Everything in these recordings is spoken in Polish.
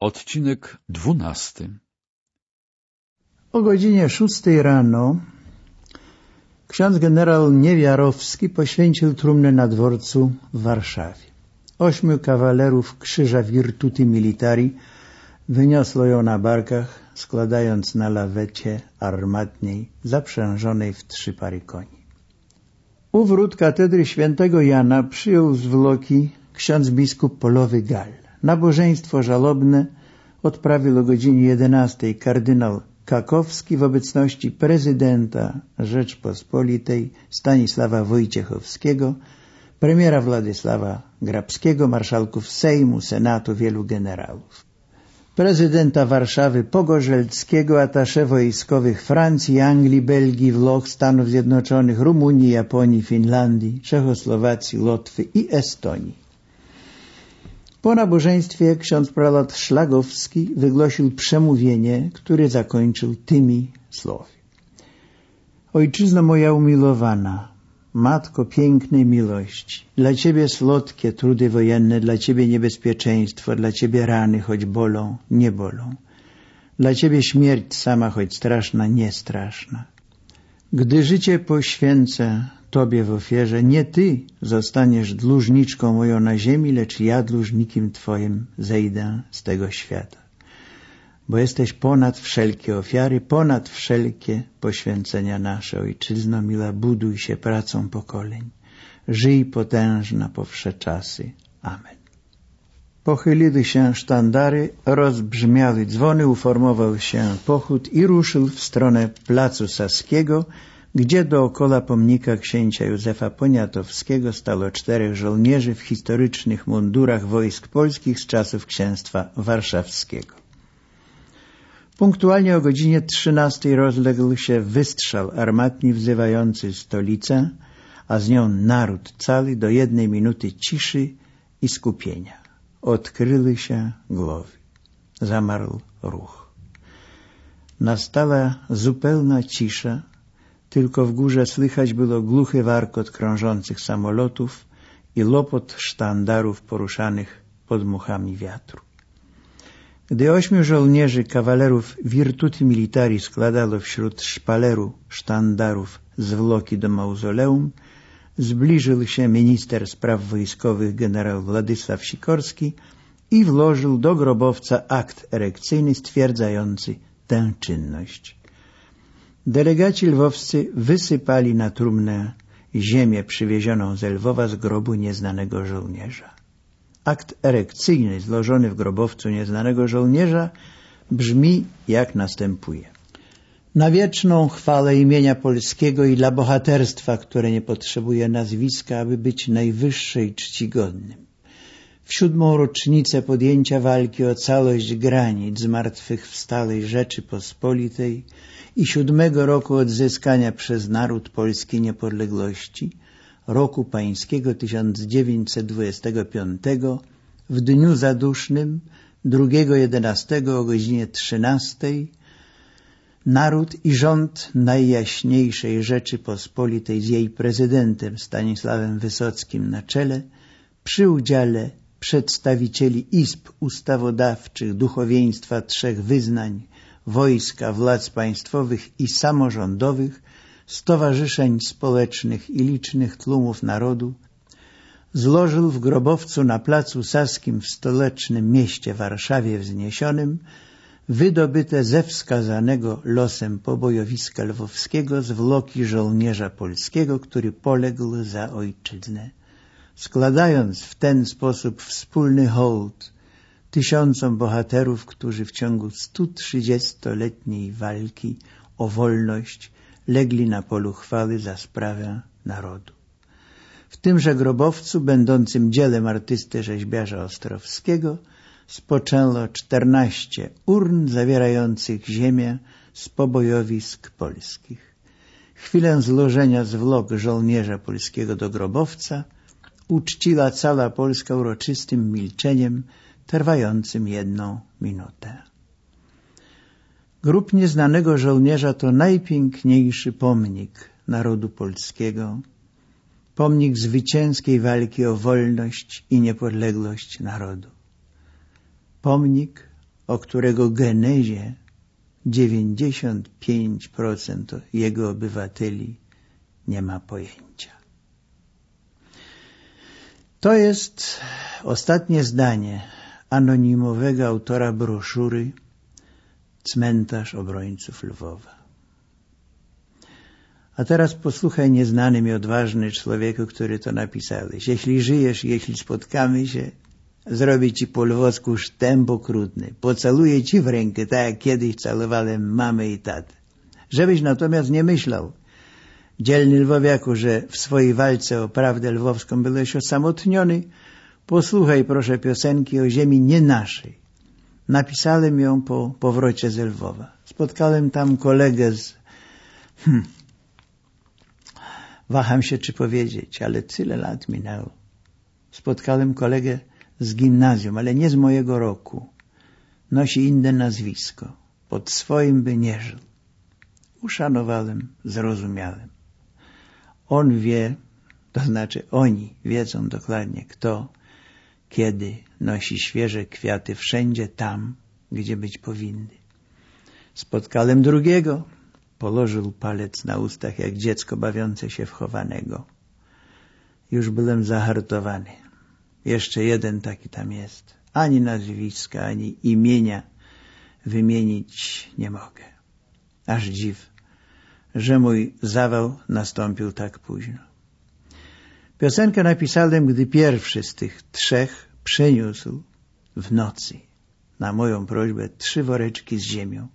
Odcinek dwunasty O godzinie szóstej rano ksiądz generał Niewiarowski poświęcił trumnę na dworcu w Warszawie. Ośmiu kawalerów krzyża Virtuti Militari wyniosło ją na barkach, składając na lawecie armatniej zaprzężonej w trzy pary koni. U wrót katedry świętego Jana przyjął zwłoki ksiądz biskup Polowy Gal. Nabożeństwo żalobne odprawił o godzinie 11 kardynał Kakowski w obecności prezydenta Rzeczpospolitej Stanisława Wojciechowskiego, premiera Władysława Grabskiego, marszałków Sejmu, Senatu, wielu generałów. Prezydenta Warszawy Pogorzelckiego, atasze wojskowych Francji, Anglii, Belgii, Włoch, Stanów Zjednoczonych, Rumunii, Japonii, Finlandii, Czechosłowacji, Łotwy i Estonii. Po nabożeństwie ksiądz pralat Szlagowski wygłosił przemówienie, które zakończył tymi słowy. Ojczyzno moja umilowana, Matko pięknej miłości, dla Ciebie słodkie trudy wojenne, dla Ciebie niebezpieczeństwo, dla Ciebie rany, choć bolą, nie bolą. Dla Ciebie śmierć sama, choć straszna, nie straszna. Gdy życie poświęcę Tobie w ofierze, nie Ty zostaniesz dłużniczką moją na ziemi, lecz ja dłużnikiem Twoim zejdę z tego świata. Bo jesteś ponad wszelkie ofiary, ponad wszelkie poświęcenia nasze. Ojczyzno mila, buduj się pracą pokoleń. Żyj potężna po wsze czasy. Amen. Pochyliły się sztandary, rozbrzmiały dzwony, uformował się pochód i ruszył w stronę Placu Saskiego, gdzie dookoła pomnika księcia Józefa Poniatowskiego stało czterech żołnierzy w historycznych mundurach wojsk polskich z czasów księstwa warszawskiego. Punktualnie o godzinie 13 rozległ się wystrzał armatni wzywający stolicę, a z nią naród cały do jednej minuty ciszy i skupienia. Odkryły się głowy. Zamarł ruch. Nastała zupełna cisza, tylko w górze słychać było gluchy warkot krążących samolotów i lopot sztandarów poruszanych pod muchami wiatru. Gdy ośmiu żołnierzy kawalerów Virtuti Militari składało wśród szpaleru sztandarów zwłoki do mauzoleum, zbliżył się minister spraw wojskowych generał Władysław Sikorski i włożył do grobowca akt erekcyjny stwierdzający tę czynność. Delegaci lwowscy wysypali na trumnę ziemię przywiezioną z Lwowa z grobu nieznanego żołnierza. Akt erekcyjny złożony w grobowcu nieznanego żołnierza brzmi jak następuje. Na wieczną chwałę imienia polskiego i dla bohaterstwa, które nie potrzebuje nazwiska, aby być najwyższej czcigodnym. W siódmą rocznicę podjęcia walki o całość granic zmartwychwstałej Rzeczypospolitej i siódmego roku odzyskania przez naród polski niepodległości, roku pańskiego 1925, w dniu zadusznym 2.11 o godzinie 13 naród i rząd Najjaśniejszej Rzeczypospolitej z jej prezydentem Stanisławem Wysockim na czele przy udziale przedstawicieli izb ustawodawczych, duchowieństwa trzech wyznań, wojska, władz państwowych i samorządowych, stowarzyszeń społecznych i licznych tłumów narodu, złożył w grobowcu na placu Saskim w stolecznym mieście Warszawie wzniesionym wydobyte ze wskazanego losem pobojowiska lwowskiego zwłoki żołnierza polskiego, który poległ za ojczyznę, składając w ten sposób wspólny hołd tysiącom bohaterów, którzy w ciągu 130-letniej walki o wolność legli na polu chwały za sprawę narodu. W tymże grobowcu, będącym dzielem artysty rzeźbiarza Ostrowskiego, spoczęło czternaście urn zawierających ziemię z pobojowisk polskich. Chwilę złożenia zwłok żołnierza polskiego do grobowca uczciła cała Polska uroczystym milczeniem trwającym jedną minutę. Grób nieznanego żołnierza to najpiękniejszy pomnik narodu polskiego, pomnik zwycięskiej walki o wolność i niepodległość narodu. Pomnik o którego genezie 95% jego obywateli nie ma pojęcia. To jest ostatnie zdanie anonimowego autora broszury Cmentarz Obrońców Lwowa. A teraz posłuchaj nieznany mi odważny człowieku, który to napisałeś. Jeśli żyjesz, jeśli spotkamy się, zrobię ci po lwowsku sztęp okrutny. Pocaluję ci w rękę, tak jak kiedyś calowałem mamę i tatę. Żebyś natomiast nie myślał, dzielny lwowiaku, że w swojej walce o prawdę lwowską byłeś osamotniony, posłuchaj proszę piosenki o ziemi nie naszej. Napisałem ją po powrocie z Lwowa. Spotkałem tam kolegę z... Hmm, waham się czy powiedzieć, ale tyle lat minęło. Spotkałem kolegę z gimnazjum, ale nie z mojego roku. Nosi inne nazwisko. Pod swoim by nie żył. Uszanowałem, zrozumiałem. On wie, to znaczy oni wiedzą dokładnie kto, kiedy nosi świeże kwiaty wszędzie tam, gdzie być powinny. Spotkałem drugiego, położył palec na ustach jak dziecko bawiące się w chowanego. Już byłem zahartowany. Jeszcze jeden taki tam jest. Ani nazwiska, ani imienia wymienić nie mogę. Aż dziw, że mój zawał nastąpił tak późno. Piosenkę napisałem, gdy pierwszy z tych trzech przyniósł w nocy na moją prośbę trzy woreczki z ziemią.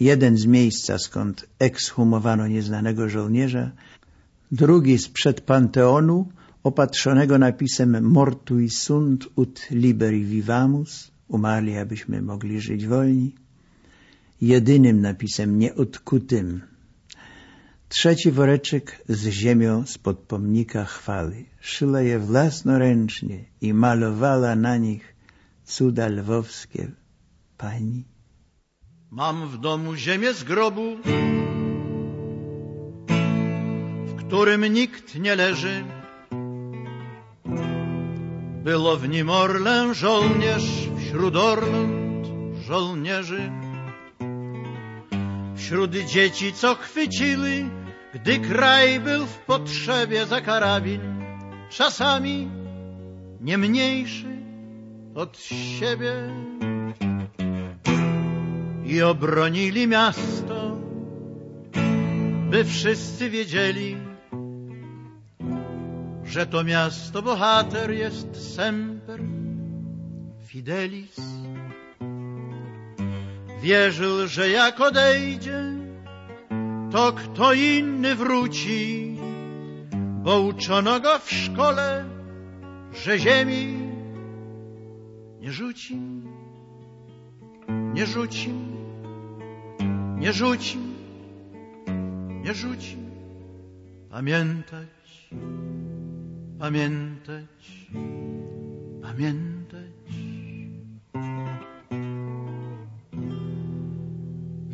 Jeden z miejsca, skąd ekshumowano nieznanego żołnierza, drugi sprzed Panteonu, opatrzonego napisem Mortui sunt ut liberi vivamus, umarli, abyśmy mogli żyć wolni, jedynym napisem nieodkutym. Trzeci woreczek z ziemią spod pomnika chwały. Szyła je własnoręcznie i malowała na nich cuda lwowskie pani. Mam w domu ziemię z grobu, w którym nikt nie leży. Było w nim orlę żołnierz wśród orląt żołnierzy. Wśród dzieci, co chwycili, gdy kraj był w potrzebie za karabin, czasami nie mniejszy od siebie i obronili miasto, by wszyscy wiedzieli, że to miasto bohater jest semper fidelis. Wierzył, że jak odejdzie, to kto inny wróci, bo uczono go w szkole, że ziemi nie rzuci, nie rzuci nie rzuci, nie rzuci. Pamiętać, pamiętać, pamiętać.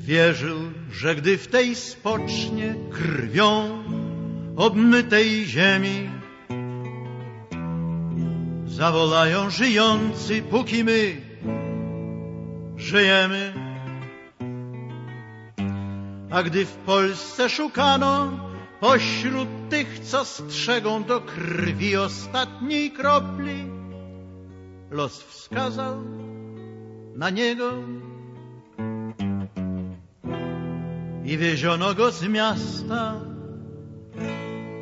Wierzył, że gdy w tej spocznie krwią obmytej ziemi zawolają żyjący, póki my żyjemy. A gdy w Polsce szukano pośród tych, co strzegą do krwi ostatniej kropli, los wskazał na niego i wieziono go z miasta,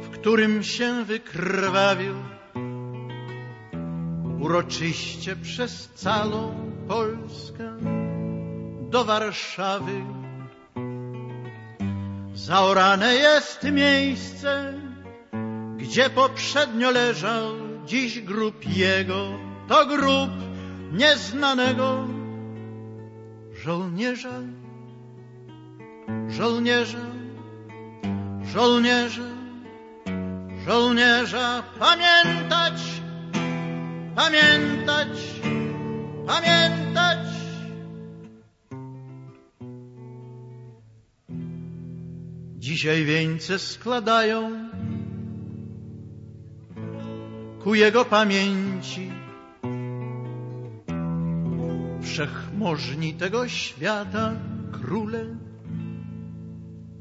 w którym się wykrwawił. Uroczyście przez całą Polskę do Warszawy. Zaorane jest miejsce, gdzie poprzednio leżał dziś grób jego. To grób nieznanego żołnierza, żołnierza, żołnierza, żołnierza. Pamiętać, pamiętać, pamiętać. Dzisiaj wieńce składają ku jego pamięci. Wszechmożni tego świata, króle,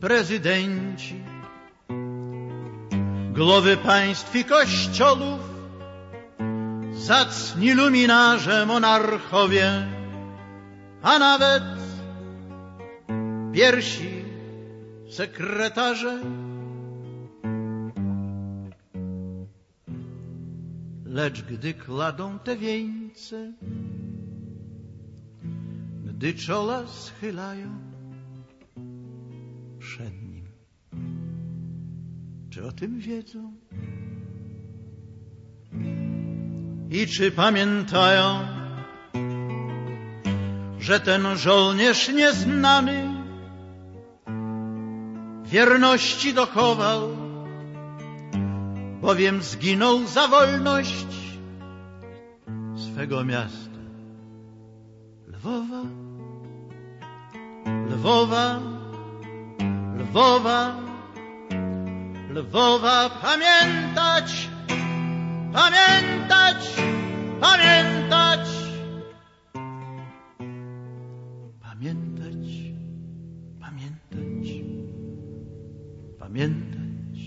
prezydenci, głowy państw i kościołów, zacni luminarze, monarchowie, a nawet piersi sekretarze. Lecz gdy kladą te wieńce, gdy czoła schylają przed nim, czy o tym wiedzą? I czy pamiętają, że ten żołnierz nieznany wierności dochował, bowiem zginął za wolność swego miasta. Lwowa, Lwowa, Lwowa, Lwowa, pamiętać, pamiętać, pamiętać, pamiętać, pamiętać, pamiętać.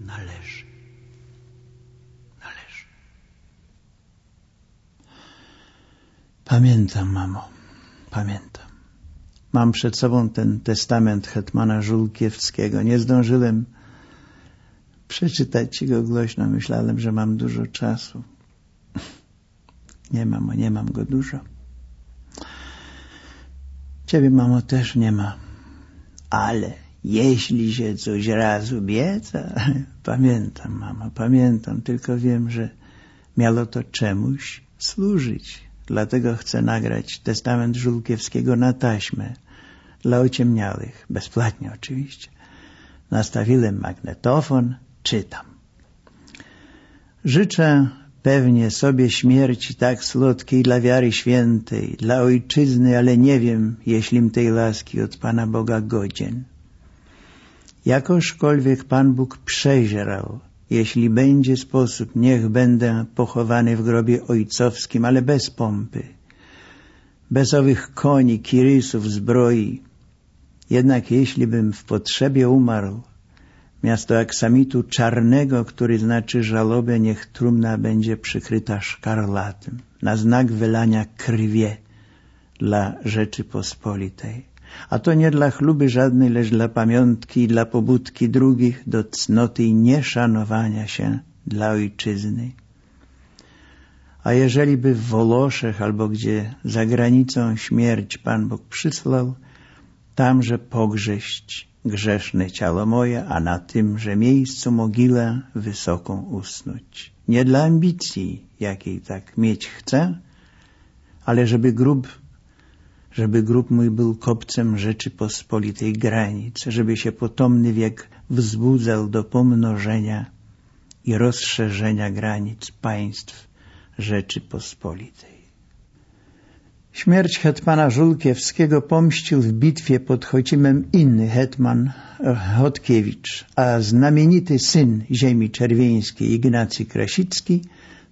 Należy. Należy. Pamiętam, mamo, pamiętam. Mam przed sobą ten testament hetmana Żulkiewskiego. Nie zdążyłem przeczytać go głośno. Myślałem, że mam dużo czasu. Nie, mamo, nie mam go dużo. Ciebie, mamo, też nie ma. Ale jeśli się coś raz obieca, pamiętam, mamo, pamiętam, tylko wiem, że miało to czemuś służyć. Dlatego chcę nagrać testament Żulkiewskiego na taśmę dla ociemniałych, bezpłatnie oczywiście. Nastawiłem magnetofon, czytam. Życzę pewnie sobie śmierci tak słodkiej dla wiary świętej, dla ojczyzny, ale nie wiem, jeślim tej laski od Pana Boga godzien. Jakożkolwiek Pan Bóg przezierał, jeśli będzie sposób, niech będę pochowany w grobie ojcowskim, ale bez pompy, bez owych koni, kirysów, zbroi. Jednak jeśli bym w potrzebie umarł, miasto aksamitu czarnego, który znaczy żalobę, niech trumna będzie przykryta szkarlatem, na znak wylania krwie dla Rzeczypospolitej. A to nie dla chluby żadnej, lecz dla pamiątki i dla pobudki drugich do cnoty i nieszanowania się dla ojczyzny. A jeżeli by w Woloszech albo gdzie za granicą śmierć Pan Bóg przysłał, tamże pogrześć grzeszne ciało moje, a na tymże miejscu mogilę wysoką usnąć. Nie dla ambicji, jakiej tak mieć chcę, ale żeby grób żeby grób mój był kopcem Rzeczypospolitej granic, żeby się potomny wiek wzbudzał do pomnożenia i rozszerzenia granic państw Rzeczypospolitej. Śmierć hetmana Żulkiewskiego pomścił w bitwie pod Chocimem inny hetman Chodkiewicz, a znamienity syn ziemi czerwieńskiej Ignacy Krasicki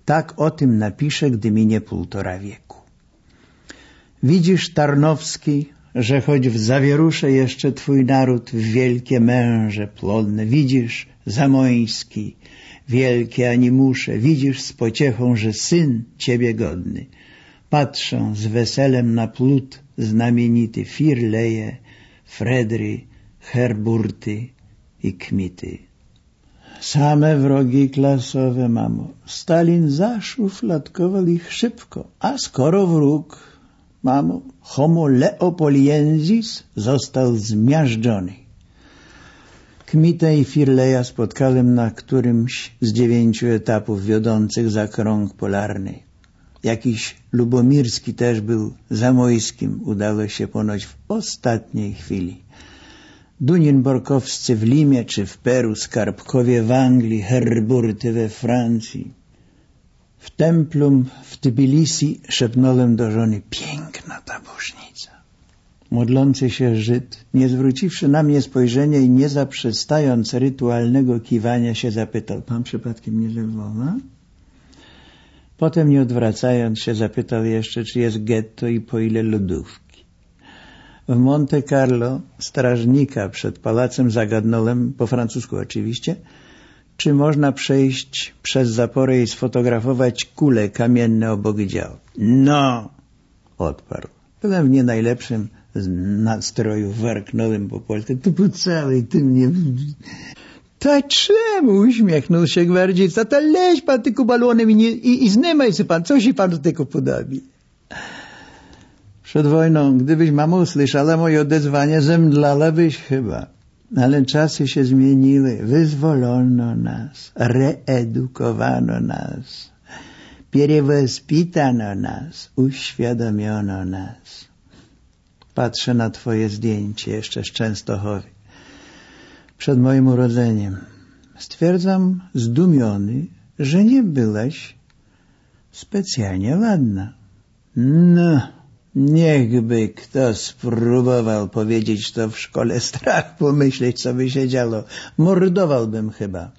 tak o tym napisze, gdy minie półtora wieku. Widzisz, Tarnowski, że choć w zawierusze jeszcze twój naród w wielkie męże plodne, widzisz, Zamoński, wielkie animusze, widzisz z pociechą, że syn ciebie godny. Patrzą z weselem na plut znamienity Firleje, Fredry, Herburty i Kmity. Same wrogi klasowe, mamo. Stalin zaszufladkował ich szybko, a skoro wróg mamo, homo leopoliensis został zmiażdżony. Kmitę i Firleja spotkałem na którymś z dziewięciu etapów wiodących za krąg polarny. Jakiś Lubomirski też był zamojskim, udało się ponoć w ostatniej chwili. Duninborkowscy w Limie czy w Peru, Skarbkowie w Anglii, Herburty we Francji. W templum w Tbilisi szepnąłem do żony, piękna ta bożnica. Modlący się Żyd, nie zwróciwszy na mnie spojrzenia i nie zaprzestając rytualnego kiwania się, zapytał, pan przypadkiem nie ze Lwowa? Potem nie odwracając się zapytał jeszcze, czy jest getto i po ile lodówki. W Monte Carlo strażnika przed pałacem zagadnąłem, po francusku oczywiście, czy można przejść przez zaporę i sfotografować kule kamienne obok dział. No, odparł. Byłem w nie najlepszym nastroju, warknąłem po polsku. Tu po całej, ty mnie... To czemu? Uśmiechnął się gwardzista. To leź pan tylko balonem i, nie, i, i znymaj się pan. Co się panu tego podobi? Przed wojną, gdybyś mamo usłyszała moje odezwanie, zemdlalabyś chyba. No ale czasy się zmieniły. Wyzwolono nas, reedukowano nas, pierwospitano nas, uświadomiono nas. Patrzę na Twoje zdjęcie jeszcze z Częstochowy, przed moim urodzeniem. Stwierdzam zdumiony, że nie byłeś specjalnie ładna. No niechby kto spróbował powiedzieć to w szkole strach pomyśleć, co by się działo. Mordowałbym chyba.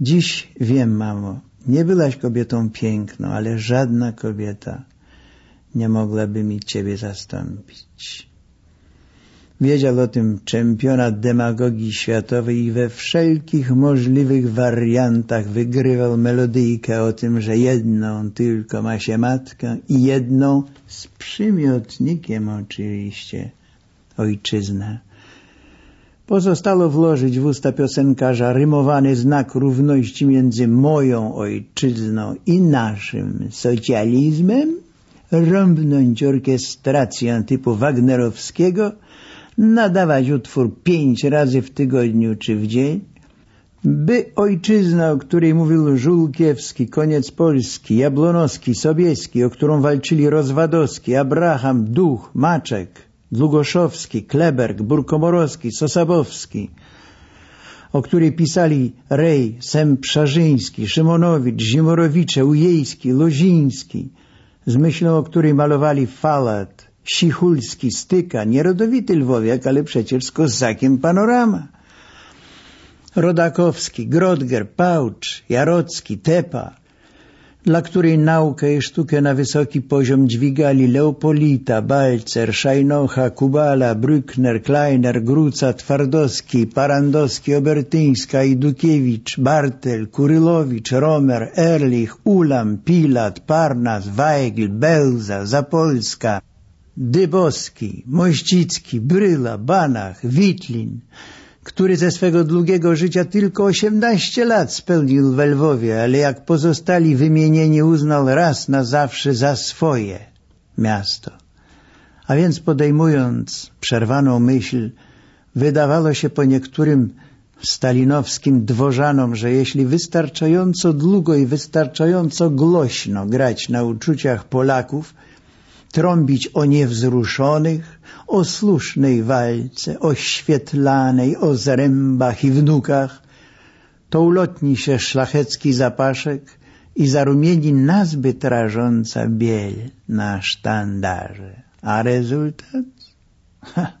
Dziś wiem, mamo, nie byłaś kobietą piękną, ale żadna kobieta nie mogłaby mi ciebie zastąpić. Wiedział o tym czempionat demagogii światowej i we wszelkich możliwych wariantach wygrywał melodyjkę o tym, że jedną tylko ma się matkę i jedną z przymiotnikiem oczywiście ojczyznę. Pozostało włożyć w usta piosenkarza rymowany znak równości między moją ojczyzną i naszym socjalizmem, rąbnąć orkiestrację typu wagnerowskiego, nadawać utwór pięć razy w tygodniu czy w dzień, by ojczyzna, o której mówił Żółkiewski, koniec Polski, Jablonowski, Sobieski, o którą walczyli Rozwadowski, Abraham, Duch, Maczek, Długoszowski, Kleberg, Burkomorowski, Sosabowski, o której pisali Rej, Semprzarzyński, Szymonowicz, Zimorowicze, Ujejski, Loziński, z myślą o której malowali Falat, Sichulski, Styka, nierodowity Lwowiak, ale przecież z kozakiem panorama. Rodakowski, Grodger, Pałcz, Jarocki, Tepa, dla której naukę i sztukę na wysoki poziom dźwigali Leopolita, Balcer, Szajnocha, Kubala, Brückner, Kleiner, Gruca, Twardowski, Parandowski, Obertyńska, Idukiewicz, Bartel, Kurylowicz, Romer, Erlich, Ulam, Pilat, Parnas, Weigl, Belza, Zapolska, Dybowski, Mościcki, Bryla, Banach, Witlin, który ze swego długiego życia tylko 18 lat spełnił w Lwowie, ale jak pozostali wymienieni uznał raz na zawsze za swoje miasto. A więc podejmując przerwaną myśl, wydawało się po niektórym stalinowskim dworzanom, że jeśli wystarczająco długo i wystarczająco głośno grać na uczuciach Polaków, trąbić o niewzruszonych, o słusznej walce, o świetlanej, o zrębach i wnukach, to ulotni się szlachecki zapaszek i zarumieni nazbyt rażąca biel na sztandarze. A rezultat? Ha.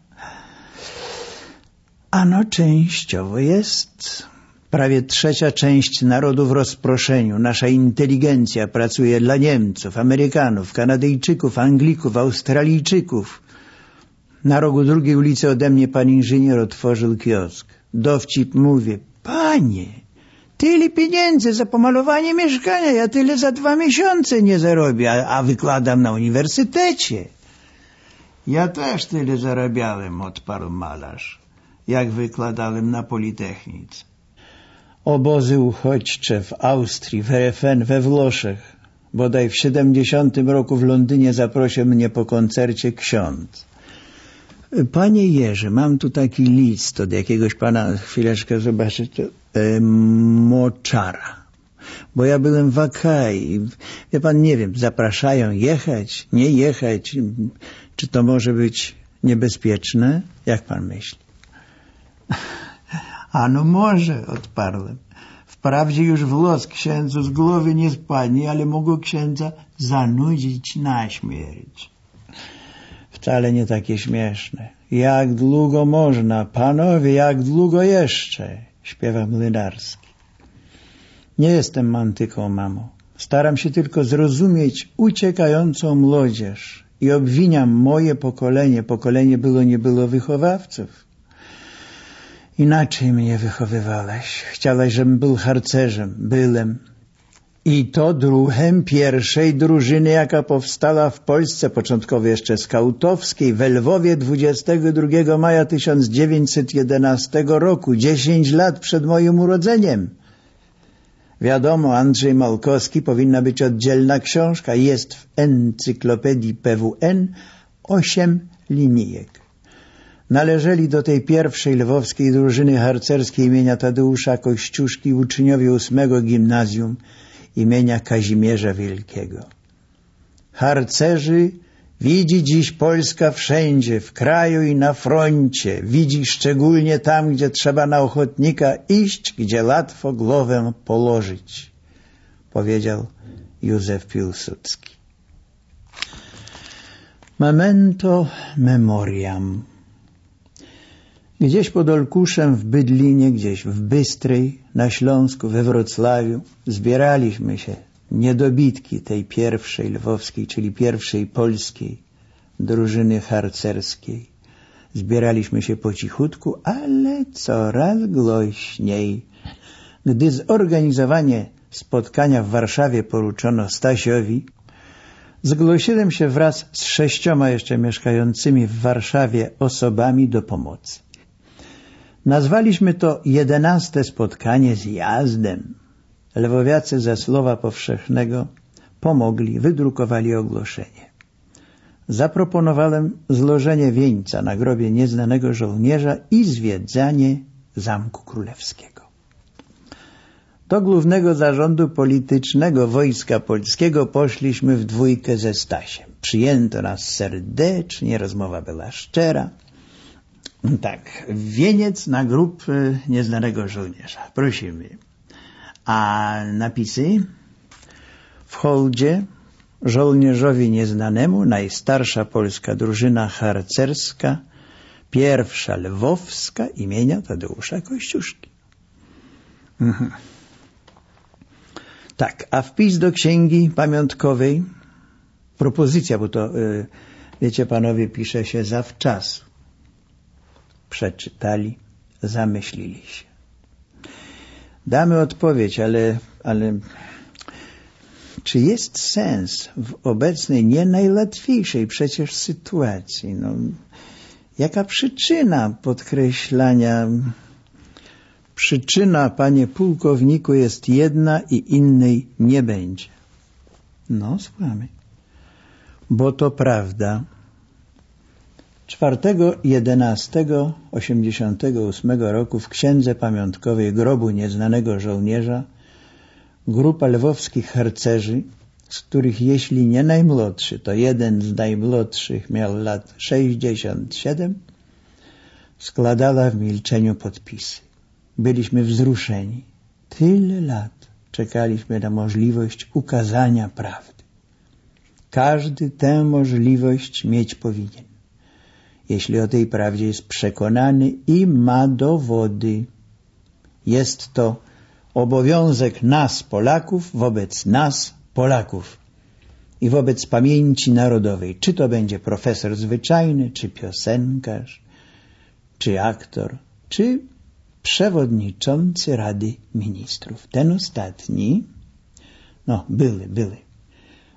Ano częściowo jest Prawie trzecia część narodu w rozproszeniu. Nasza inteligencja pracuje dla Niemców, Amerykanów, Kanadyjczyków, Anglików, Australijczyków. Na rogu drugiej ulicy ode mnie pan inżynier otworzył kiosk. Dowcip mówię, panie, tyle pieniędzy za pomalowanie mieszkania, ja tyle za dwa miesiące nie zarobię, a, a wykładam na uniwersytecie. Ja też tyle zarabiałem, odparł malarz, jak wykładałem na Politechnice obozy uchodźcze w Austrii, w RFN, we Włoszech. Bodaj w 70 roku w Londynie zaprosił mnie po koncercie ksiądz. Panie Jerzy, mam tu taki list od jakiegoś pana, chwileczkę zobaczę, e, Moczara. Bo ja byłem w Akai. Wie pan, nie wiem, zapraszają jechać, nie jechać. Czy to może być niebezpieczne? Jak pan myśli? A no może, odparłem. Wprawdzie już w los księdzu z głowy nie spadnie, ale mogło księdza zanudzić na śmierć. Wcale nie takie śmieszne. Jak długo można, panowie, jak długo jeszcze? Śpiewa młynarski. Nie jestem mantyką, mamo. Staram się tylko zrozumieć uciekającą młodzież i obwiniam moje pokolenie, pokolenie było nie było wychowawców. Inaczej mnie wychowywałeś. Chciałaś, żebym był harcerzem. Byłem. I to druhem pierwszej drużyny, jaka powstała w Polsce, początkowo jeszcze skautowskiej, w Lwowie 22 maja 1911 roku, 10 lat przed moim urodzeniem. Wiadomo, Andrzej Malkowski powinna być oddzielna książka. Jest w encyklopedii PWN osiem linijek. Należeli do tej pierwszej lwowskiej drużyny harcerskiej imienia Tadeusza Kościuszki uczniowie ósmego gimnazjum imienia Kazimierza Wielkiego. Harcerzy widzi dziś Polska wszędzie, w kraju i na froncie. Widzi szczególnie tam, gdzie trzeba na ochotnika iść, gdzie łatwo głowę położyć, powiedział Józef Piłsudski. Memento memoriam. Gdzieś pod Olkuszem w Bydlinie, gdzieś w Bystrej, na Śląsku, we Wrocławiu zbieraliśmy się, niedobitki tej pierwszej lwowskiej, czyli pierwszej polskiej drużyny harcerskiej. Zbieraliśmy się po cichutku, ale coraz głośniej. Gdy zorganizowanie spotkania w Warszawie poruczono Stasiowi, zgłosiłem się wraz z sześcioma jeszcze mieszkającymi w Warszawie osobami do pomocy. Nazwaliśmy to jedenaste spotkanie z jazdem. Lewowiacy ze Słowa Powszechnego pomogli, wydrukowali ogłoszenie. Zaproponowałem złożenie wieńca na grobie nieznanego żołnierza i zwiedzanie Zamku Królewskiego. Do głównego zarządu politycznego Wojska Polskiego poszliśmy w dwójkę ze Stasiem. Przyjęto nas serdecznie, rozmowa była szczera. Tak, wieniec na grób e, nieznanego żołnierza. Prosimy. A napisy? W hołdzie żołnierzowi nieznanemu najstarsza polska drużyna harcerska, pierwsza lwowska imienia Tadeusza Kościuszki. Mhm. Tak, a wpis do księgi pamiątkowej, propozycja, bo to, y, wiecie panowie, pisze się zawczasu przeczytali, zamyślili się. Damy odpowiedź, ale, ale czy jest sens w obecnej, nie najłatwiejszej przecież sytuacji? No, jaka przyczyna podkreślania? Przyczyna, panie pułkowniku, jest jedna i innej nie będzie. No, słuchamy. Bo to prawda, 4.11.88 roku w Księdze Pamiątkowej Grobu Nieznanego Żołnierza grupa lwowskich harcerzy, z których jeśli nie najmłodszy, to jeden z najmłodszych miał lat 67, składała w milczeniu podpisy. Byliśmy wzruszeni. Tyle lat czekaliśmy na możliwość ukazania prawdy. Każdy tę możliwość mieć powinien jeśli o tej prawdzie jest przekonany i ma dowody. Jest to obowiązek nas, Polaków, wobec nas, Polaków i wobec pamięci narodowej. Czy to będzie profesor zwyczajny, czy piosenkarz, czy aktor, czy przewodniczący Rady Ministrów. Ten ostatni, no były, były.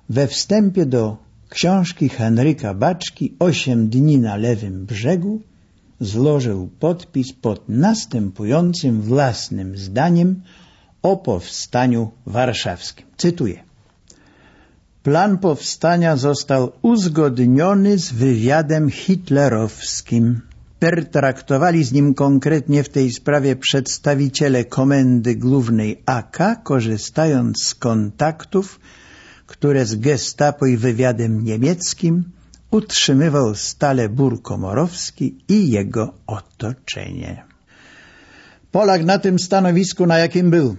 We wstępie do książki Henryka Baczki Osiem dni na lewym brzegu złożył podpis pod następującym własnym zdaniem o powstaniu warszawskim. Cytuję. Plan powstania został uzgodniony z wywiadem hitlerowskim. Pertraktowali z nim konkretnie w tej sprawie przedstawiciele Komendy Głównej AK, korzystając z kontaktów które z gestapo i wywiadem niemieckim utrzymywał stale Bór Komorowski i jego otoczenie. Polak na tym stanowisku, na jakim był,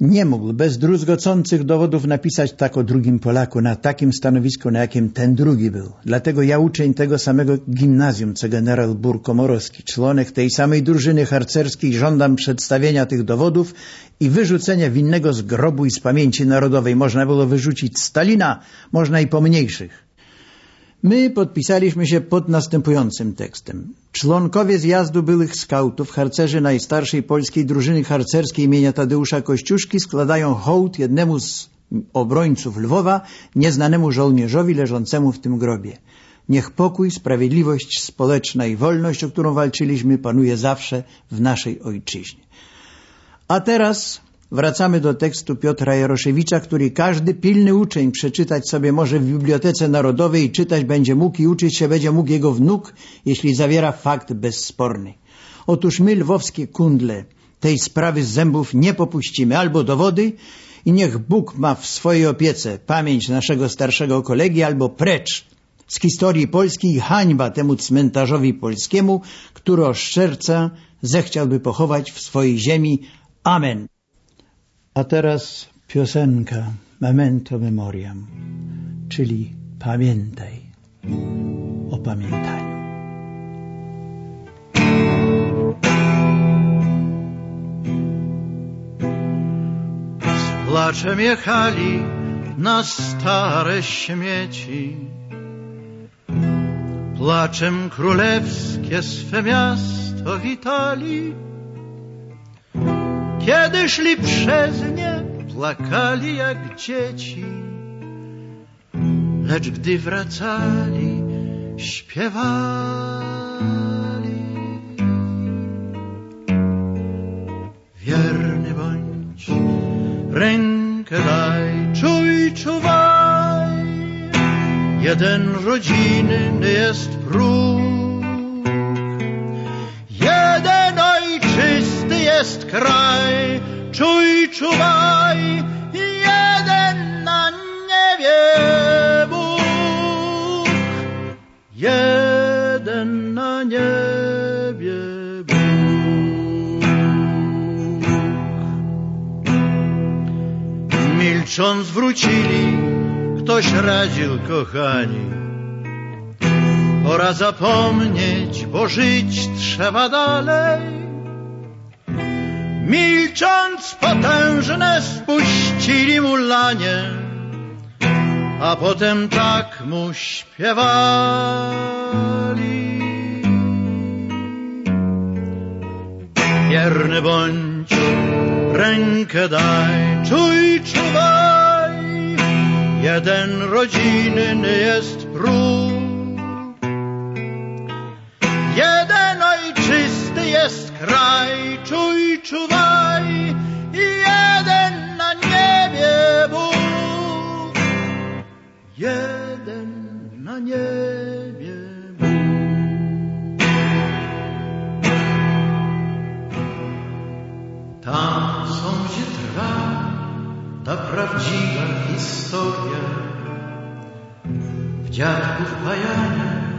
nie mógł bez druzgocących dowodów napisać tak o drugim Polaku na takim stanowisku, na jakim ten drugi był. Dlatego ja uczeń tego samego gimnazjum, co generał Burkomorowski, członek tej samej drużyny harcerskiej, żądam przedstawienia tych dowodów i wyrzucenia winnego z grobu i z pamięci narodowej. Można było wyrzucić Stalina, można i pomniejszych. My podpisaliśmy się pod następującym tekstem. Członkowie zjazdu byłych skautów, harcerzy najstarszej polskiej drużyny harcerskiej imienia Tadeusza Kościuszki składają hołd jednemu z obrońców Lwowa, nieznanemu żołnierzowi leżącemu w tym grobie. Niech pokój, sprawiedliwość społeczna i wolność, o którą walczyliśmy, panuje zawsze w naszej ojczyźnie. A teraz Wracamy do tekstu Piotra Jaroszewicza, który każdy pilny uczeń przeczytać sobie może w Bibliotece Narodowej i czytać będzie mógł i uczyć się będzie mógł jego wnuk, jeśli zawiera fakt bezsporny. Otóż my, lwowskie kundle, tej sprawy z zębów nie popuścimy. Albo dowody i niech Bóg ma w swojej opiece pamięć naszego starszego kolegi, albo precz z historii Polski i hańba temu cmentarzowi polskiemu, którego szczerca zechciałby pochować w swojej ziemi. Amen. A teraz piosenka Memento Memoriam, czyli pamiętaj o pamiętaniu. Z placzem jechali na stare śmieci, placzem królewskie swe miasto witali kiedy szli przez nie, płakali jak dzieci, lecz gdy wracali, śpiewali. Wierny bądź, rękę daj, czuj, czuwaj. Jeden rodzinny jest próg, jeden ojczysty jest kraj czuj, czuwaj, jeden na niebie Bóg, jeden na niebie Bóg. Milcząc wrócili, ktoś radził, kochani, pora zapomnieć, bo żyć trzeba dalej. Milcząc potężne spuścili mu lanie, a potem tak mu śpiewali. Wierny bądź, rękę daj, czuj, czuwaj, jeden rodzinny jest próg. Jeden ojczysty jest kraj, czuj, czuwaj, jeden na niebie Bóg. Jeden na niebie Bóg. Tam są, gdzie trwa ta prawdziwa historia w dziadków pajaniach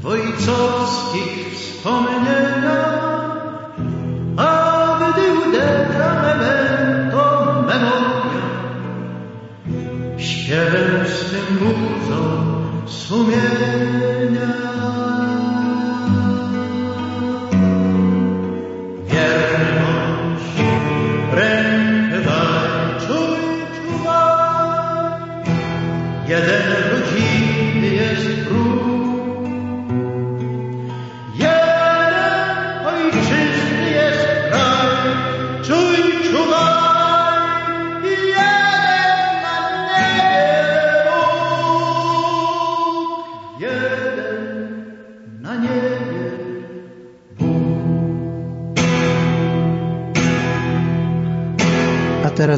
w ojcowskich wspomnieniach, śpiewem swym budzą sumienia.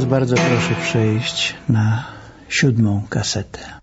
Bardzo proszę przejść na siódmą kasetę.